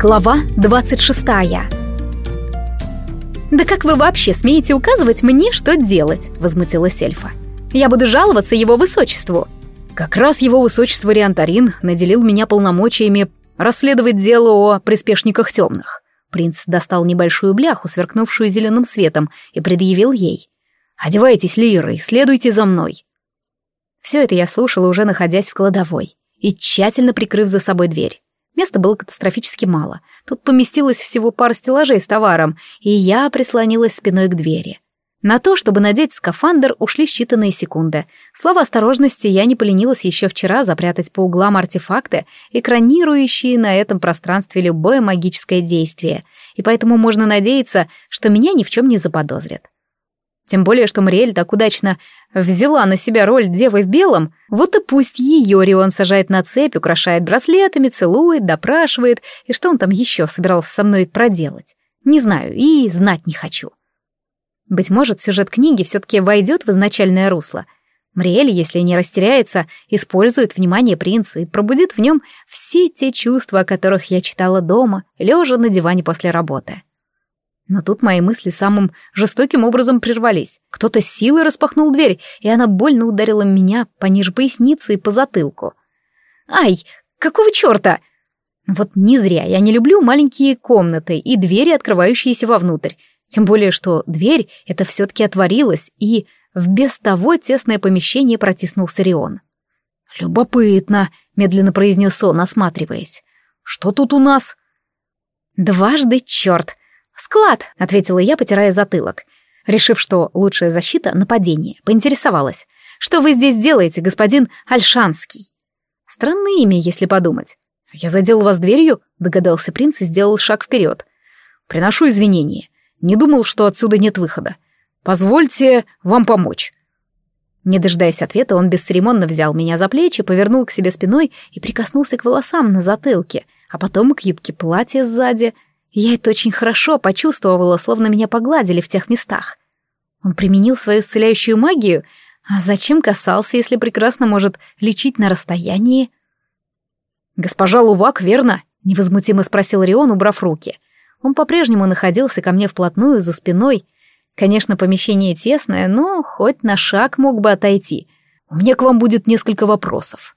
Глава 26 «Да как вы вообще смеете указывать мне, что делать?» — возмутилась эльфа. «Я буду жаловаться его высочеству». Как раз его высочество Риантарин наделил меня полномочиями расследовать дело о приспешниках темных. Принц достал небольшую бляху, сверкнувшую зеленым светом, и предъявил ей. «Одевайтесь, Лира, и следуйте за мной». Все это я слушала, уже находясь в кладовой, и тщательно прикрыв за собой дверь. Места было катастрофически мало. Тут поместилось всего пара стеллажей с товаром, и я прислонилась спиной к двери. На то, чтобы надеть скафандр, ушли считанные секунды. Слава осторожности, я не поленилась еще вчера запрятать по углам артефакты, экранирующие на этом пространстве любое магическое действие, и поэтому можно надеяться, что меня ни в чем не заподозрят. Тем более, что Мариэль так удачно взяла на себя роль девы в белом, вот и пусть ее Рион сажает на цепь, украшает браслетами, целует, допрашивает, и что он там еще собирался со мной проделать. Не знаю и знать не хочу. Быть может, сюжет книги все-таки войдет в изначальное русло. Мриэль, если не растеряется, использует внимание принца и пробудит в нем все те чувства, о которых я читала дома, лежа на диване после работы. Но тут мои мысли самым жестоким образом прервались. Кто-то с силой распахнул дверь, и она больно ударила меня пониже поясницы и по затылку. «Ай, какого черта?» Вот не зря я не люблю маленькие комнаты и двери, открывающиеся вовнутрь. Тем более, что дверь это все-таки отворилась, и в без того тесное помещение протиснулся Рион. «Любопытно», — медленно произнес он, осматриваясь. «Что тут у нас?» «Дважды черт!» «Склад», — ответила я, потирая затылок. Решив, что лучшая защита — нападение, поинтересовалась. «Что вы здесь делаете, господин Альшанский?» Странное имя, если подумать. «Я задел вас дверью», — догадался принц и сделал шаг вперед. «Приношу извинения. Не думал, что отсюда нет выхода. Позвольте вам помочь». Не дожидаясь ответа, он бесцеремонно взял меня за плечи, повернул к себе спиной и прикоснулся к волосам на затылке, а потом к юбке платья сзади — я это очень хорошо почувствовала, словно меня погладили в тех местах. Он применил свою исцеляющую магию, а зачем касался, если прекрасно может лечить на расстоянии? «Госпожа Лувак, верно?» — невозмутимо спросил Рион, убрав руки. Он по-прежнему находился ко мне вплотную за спиной. Конечно, помещение тесное, но хоть на шаг мог бы отойти. У меня к вам будет несколько вопросов.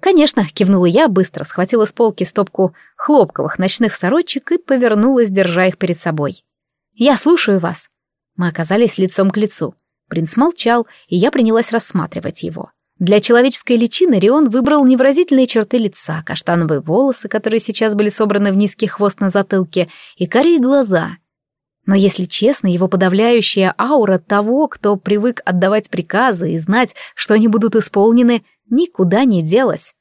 «Конечно», — кивнула я, быстро схватила с полки стопку хлопковых ночных сорочек и повернулась, держа их перед собой. «Я слушаю вас». Мы оказались лицом к лицу. Принц молчал, и я принялась рассматривать его. Для человеческой личины Рион выбрал невыразительные черты лица, каштановые волосы, которые сейчас были собраны в низкий хвост на затылке, и карие глаза. Но если честно, его подавляющая аура того, кто привык отдавать приказы и знать, что они будут исполнены, никуда не делась.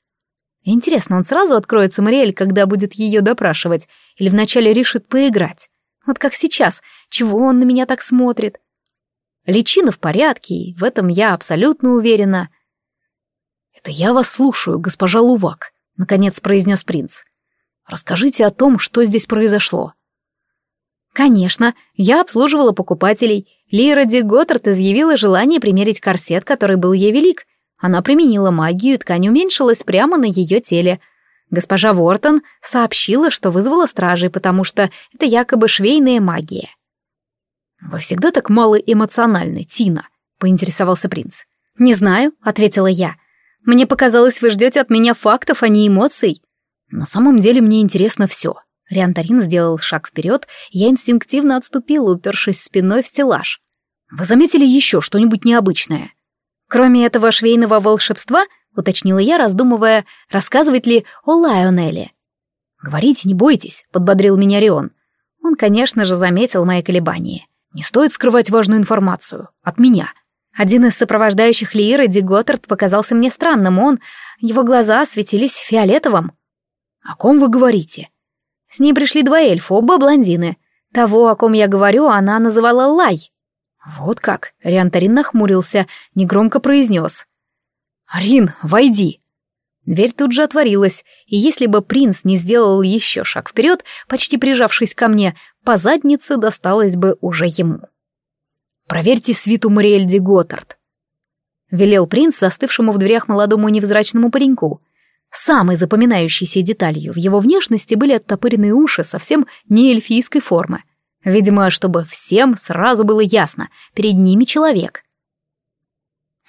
Интересно, он сразу откроется Мариэль, когда будет ее допрашивать, или вначале решит поиграть? Вот как сейчас, чего он на меня так смотрит? Личина в порядке, и в этом я абсолютно уверена. «Это я вас слушаю, госпожа Лувак», — наконец произнес принц. «Расскажите о том, что здесь произошло». «Конечно, я обслуживала покупателей. Лира Ди Готтард изъявила желание примерить корсет, который был ей велик, она применила магию, и ткань уменьшилась прямо на ее теле. Госпожа Вортон сообщила, что вызвала стражей, потому что это якобы швейная магия. «Вы всегда так мало эмоциональны, Тина», — поинтересовался принц. «Не знаю», — ответила я. «Мне показалось, вы ждете от меня фактов, а не эмоций». «На самом деле мне интересно все». Риантарин сделал шаг вперед, я инстинктивно отступила, упершись спиной в стеллаж. «Вы заметили еще что-нибудь необычное?» Кроме этого швейного волшебства, уточнила я, раздумывая, рассказывать ли о Лайонеле. «Говорите, не бойтесь», — подбодрил меня Рион. Он, конечно же, заметил мои колебания. «Не стоит скрывать важную информацию. От меня». Один из сопровождающих Лииры, Ди показался мне странным. Он... Его глаза светились фиолетовым. «О ком вы говорите?» С ней пришли два эльфа, оба блондины. Того, о ком я говорю, она называла Лай. «Вот как!» — Риантарин нахмурился, негромко произнес. «Рин, войди!» Дверь тут же отворилась, и если бы принц не сделал еще шаг вперед, почти прижавшись ко мне, по заднице досталось бы уже ему. «Проверьте свиту Мариэль де Готтард», — велел принц застывшему в дверях молодому невзрачному пареньку. Самой запоминающейся деталью в его внешности были оттопыренные уши совсем не эльфийской формы. Видимо, чтобы всем сразу было ясно, перед ними человек.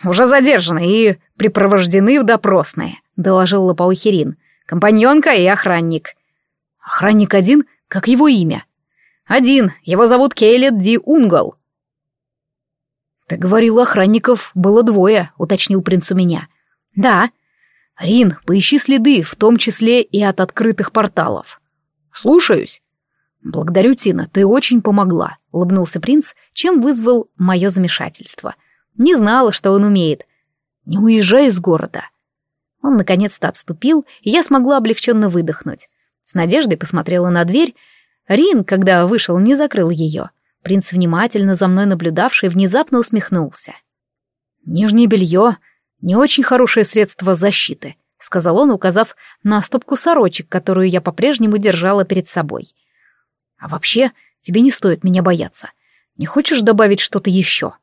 «Уже задержаны и припровождены в допросные», — доложил Лопаухерин. «Компаньонка и охранник». «Охранник один? Как его имя?» «Один. Его зовут Кейлет Ди Унгол». «Ты говорил, охранников было двое», — уточнил принц у меня. «Да». «Рин, поищи следы, в том числе и от открытых порталов». «Слушаюсь». «Благодарю, Тина, ты очень помогла», — улыбнулся принц, чем вызвал мое замешательство. Не знала, что он умеет. «Не уезжай из города». Он наконец-то отступил, и я смогла облегченно выдохнуть. С надеждой посмотрела на дверь. Рин, когда вышел, не закрыл ее. Принц, внимательно за мной наблюдавший, внезапно усмехнулся. «Нижнее белье — не очень хорошее средство защиты», — сказал он, указав на стопку сорочек, которую я по-прежнему держала перед собой. «А вообще, тебе не стоит меня бояться. Не хочешь добавить что-то еще?»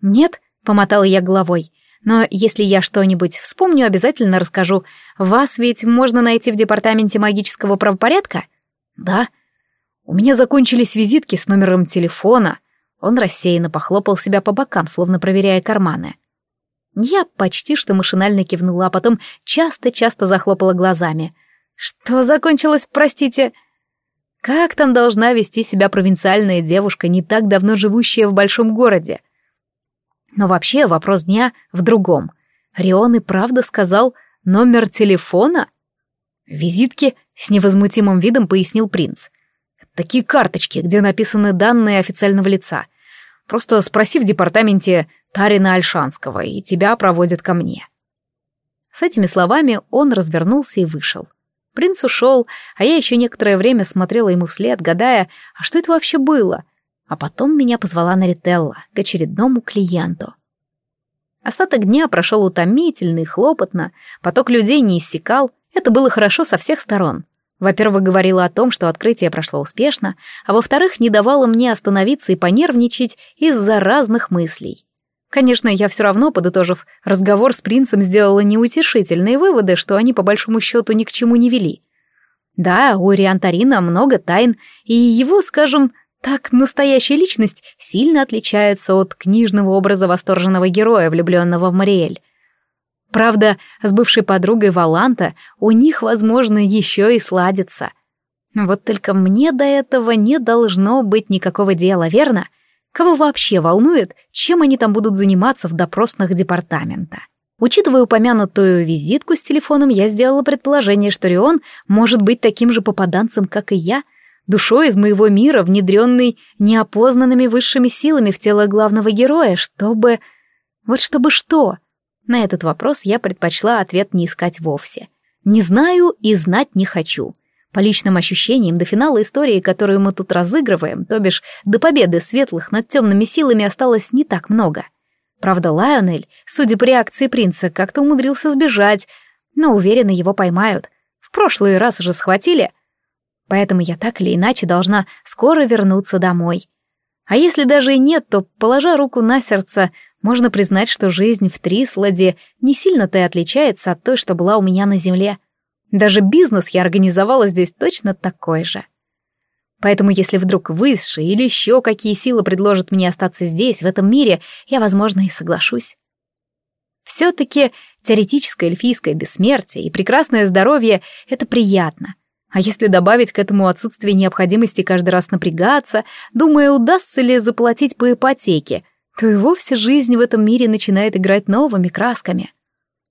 «Нет», — помотала я головой, — «но если я что-нибудь вспомню, обязательно расскажу. Вас ведь можно найти в департаменте магического правопорядка?» «Да», у меня закончились визитки с номером телефона. Он рассеянно похлопал себя по бокам, словно проверяя карманы. Я почти что машинально кивнула, а потом часто-часто захлопала глазами. Что закончилось, простите? Как там должна вести себя провинциальная девушка, не так давно живущая в большом городе? Но вообще вопрос дня в другом. Рион и правда сказал номер телефона? Визитки с невозмутимым видом пояснил принц. Такие карточки, где написаны данные официального лица. Просто спроси в департаменте Тарина Альшанского, и тебя проводят ко мне». С этими словами он развернулся и вышел. Принц ушел, а я еще некоторое время смотрела ему вслед, гадая, а что это вообще было? А потом меня позвала Нарителла к очередному клиенту. Остаток дня прошел утомительно и хлопотно, поток людей не иссякал, это было хорошо со всех сторон. Во-первых, говорила о том, что открытие прошло успешно, а во-вторых, не давала мне остановиться и понервничать из-за разных мыслей. Конечно, я все равно, подытожив разговор с принцем, сделала неутешительные выводы, что они по большому счету ни к чему не вели. Да, у Риантарина много тайн, и его, скажем, так настоящая личность сильно отличается от книжного образа восторженного героя, влюбленного в Мариэль. Правда, с бывшей подругой Валанта у них, возможно, еще и сладится. Вот только мне до этого не должно быть никакого дела, верно? Кого вообще волнует, чем они там будут заниматься в допросных департамента? Учитывая упомянутую визитку с телефоном, я сделала предположение, что Рион может быть таким же попаданцем, как и я, душой из моего мира, внедренный неопознанными высшими силами в тело главного героя, чтобы... Вот чтобы что? На этот вопрос я предпочла ответ не искать вовсе. Не знаю и знать не хочу. По личным ощущениям, до финала истории, которую мы тут разыгрываем, то бишь до победы светлых над темными силами осталось не так много. Правда, Лайонель, судя по реакции принца, как-то умудрился сбежать, но уверенно его поймают. В прошлый раз уже схватили. Поэтому я так или иначе должна скоро вернуться домой. А если даже и нет, то, положа руку на сердце, можно признать, что жизнь в Трисладе не сильно-то и отличается от той, что была у меня на земле. Даже бизнес я организовала здесь точно такой же. Поэтому если вдруг высшие или еще какие силы предложат мне остаться здесь, в этом мире, я, возможно, и соглашусь. Все-таки теоретическое эльфийское бессмертие и прекрасное здоровье — это приятно. А если добавить к этому отсутствие необходимости каждый раз напрягаться, думая, удастся ли заплатить по ипотеке — то и вовсе жизнь в этом мире начинает играть новыми красками.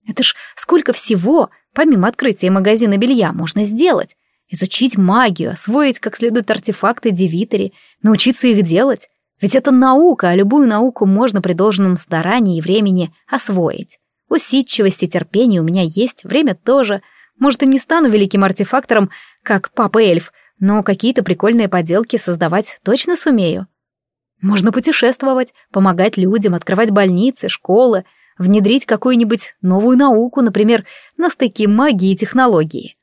Это ж сколько всего, помимо открытия магазина белья, можно сделать. Изучить магию, освоить как следует артефакты Девитери, научиться их делать. Ведь это наука, а любую науку можно при должном старании и времени освоить. Усидчивость и терпение у меня есть, время тоже. Может, и не стану великим артефактором, как папа-эльф, но какие-то прикольные поделки создавать точно сумею. Можно путешествовать, помогать людям, открывать больницы, школы, внедрить какую-нибудь новую науку, например, на стыке магии и технологии.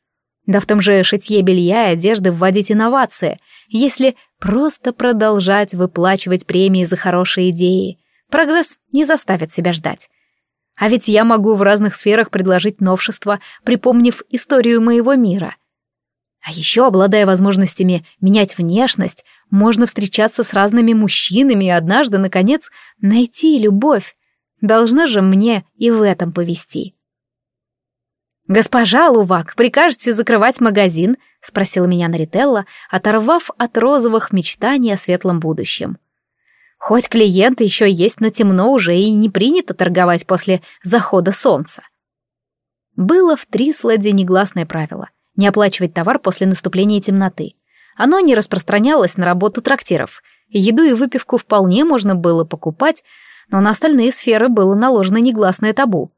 Да в том же шитье белья и одежды вводить инновации, если просто продолжать выплачивать премии за хорошие идеи. Прогресс не заставит себя ждать. А ведь я могу в разных сферах предложить новшества, припомнив историю моего мира. А еще, обладая возможностями менять внешность, можно встречаться с разными мужчинами и однажды, наконец, найти любовь. Должна же мне и в этом повести. «Госпожа Лувак, прикажете закрывать магазин?» — спросила меня Нарителла, оторвав от розовых мечтаний о светлом будущем. «Хоть клиенты еще есть, но темно уже и не принято торговать после захода солнца». Было в Трисладе негласное правило — не оплачивать товар после наступления темноты. Оно не распространялось на работу трактиров. Еду и выпивку вполне можно было покупать, но на остальные сферы было наложено негласное табу.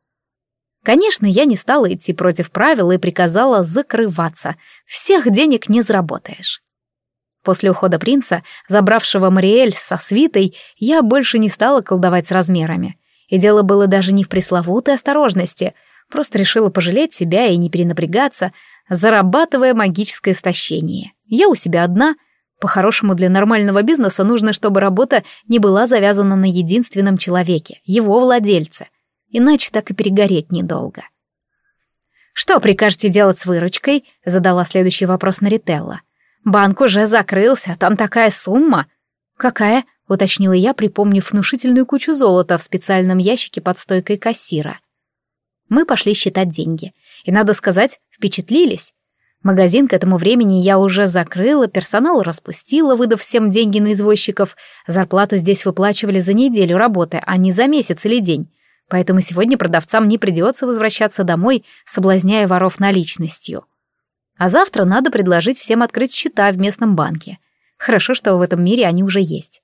Конечно, я не стала идти против правил и приказала закрываться. Всех денег не заработаешь. После ухода принца, забравшего Мариэль со свитой, я больше не стала колдовать с размерами. И дело было даже не в пресловутой осторожности, просто решила пожалеть себя и не перенапрягаться, зарабатывая магическое истощение. Я у себя одна. По-хорошему, для нормального бизнеса нужно, чтобы работа не была завязана на единственном человеке, его владельце. Иначе так и перегореть недолго. «Что прикажете делать с выручкой?» — задала следующий вопрос Нарителла. «Банк уже закрылся, там такая сумма». «Какая?» — уточнила я, припомнив внушительную кучу золота в специальном ящике под стойкой кассира. Мы пошли считать деньги. И, надо сказать, впечатлились. Магазин к этому времени я уже закрыла, персонал распустила, выдав всем деньги на извозчиков. Зарплату здесь выплачивали за неделю работы, а не за месяц или день. Поэтому сегодня продавцам не придется возвращаться домой, соблазняя воров наличностью. А завтра надо предложить всем открыть счета в местном банке. Хорошо, что в этом мире они уже есть.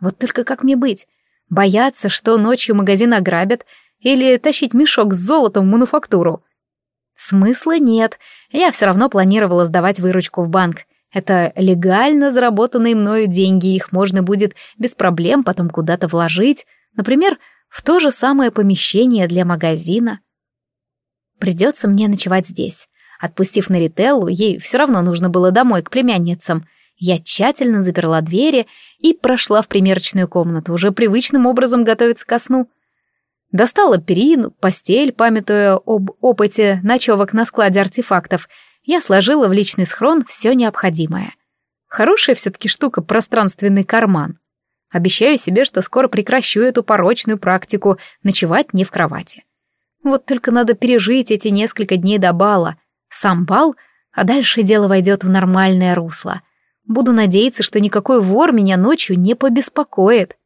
Вот только как мне быть? Бояться, что ночью магазин ограбят, или тащить мешок с золотом в мануфактуру? Смысла нет, я все равно планировала сдавать выручку в банк. Это легально заработанные мною деньги, их можно будет без проблем потом куда-то вложить, например, в то же самое помещение для магазина. Придется мне ночевать здесь. Отпустив Нарителлу, ей все равно нужно было домой к племянницам. Я тщательно заперла двери и прошла в примерочную комнату, уже привычным образом готовиться ко сну. Достала перину, постель, памятуя об опыте ночевок на складе артефактов. Я сложила в личный схрон все необходимое. Хорошая все-таки штука пространственный карман. Обещаю себе, что скоро прекращу эту порочную практику ночевать не в кровати. Вот только надо пережить эти несколько дней до бала. Сам бал, а дальше дело войдет в нормальное русло. Буду надеяться, что никакой вор меня ночью не побеспокоит.